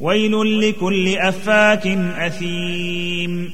ويل لكل أفاك أثيم.